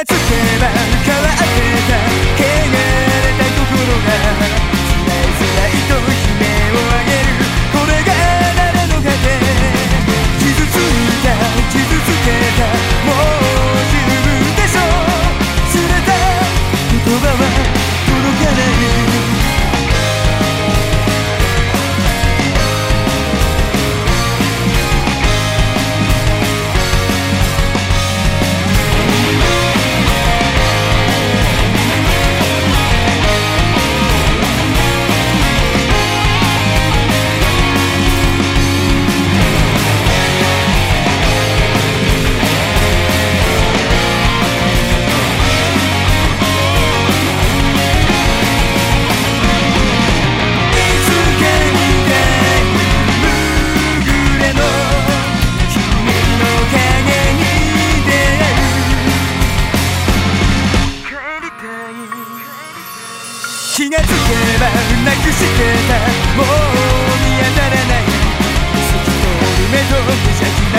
つけば乾いてた汚れた心がつらいつらいと悲鳴を上げる。これが誰の糧傷ついた傷つけた。ばなくしてたもう見当たらない。透き通る目と無邪気